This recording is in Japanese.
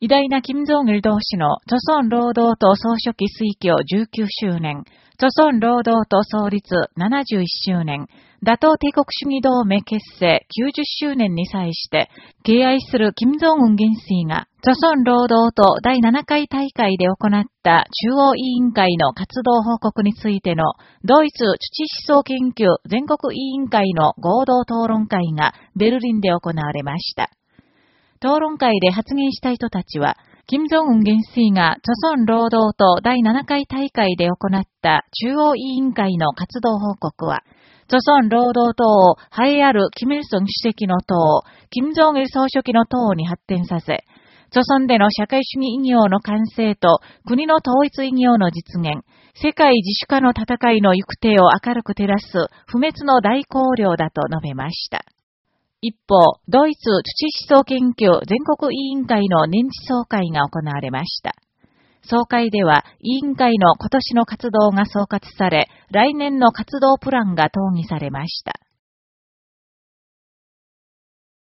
偉大な金正義同士の、著孫労働党総書記推挙19周年、著孫労働党創立71周年、打倒帝国主義同盟結成90周年に際して、敬愛する金正恩元帥が、著孫労働党第7回大会で行った中央委員会の活動報告についての、ドイツ土思想研究全国委員会の合同討論会がベルリンで行われました。討論会で発言した人たちは、金正恩元帥が、著孫労働党第7回大会で行った中央委員会の活動報告は、著孫労働党を栄えあるキム・イルソン主席の党、金正恩総書記の党に発展させ、著孫での社会主義異業の完成と国の統一異業の実現、世界自主化の戦いの行く手を明るく照らす不滅の大綱領だと述べました。一方、ドイツ土思想研究全国委員会の年次総会が行われました。総会では、委員会の今年の活動が総括され、来年の活動プランが討議されました。